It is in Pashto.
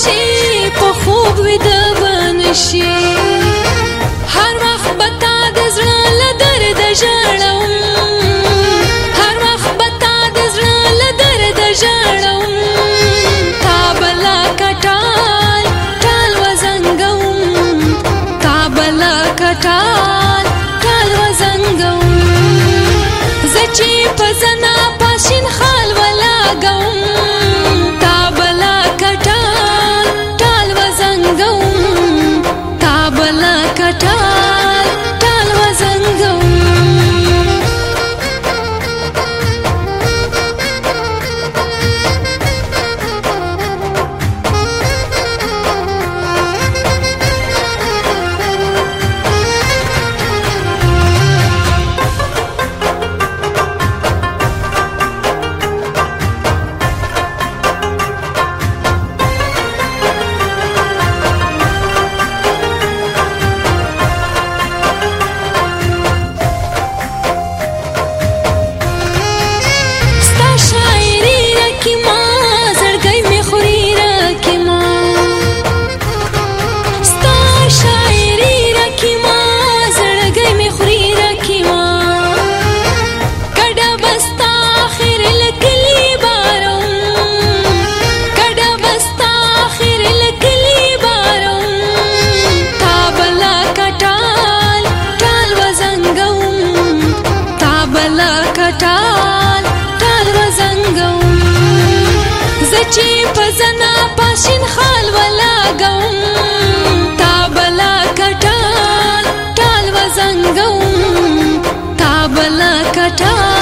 شي په خوب ویده ونشي چې په زنا پاشین خال ولا غم تا بلا کټا ټال وزنګم تا بلا کټا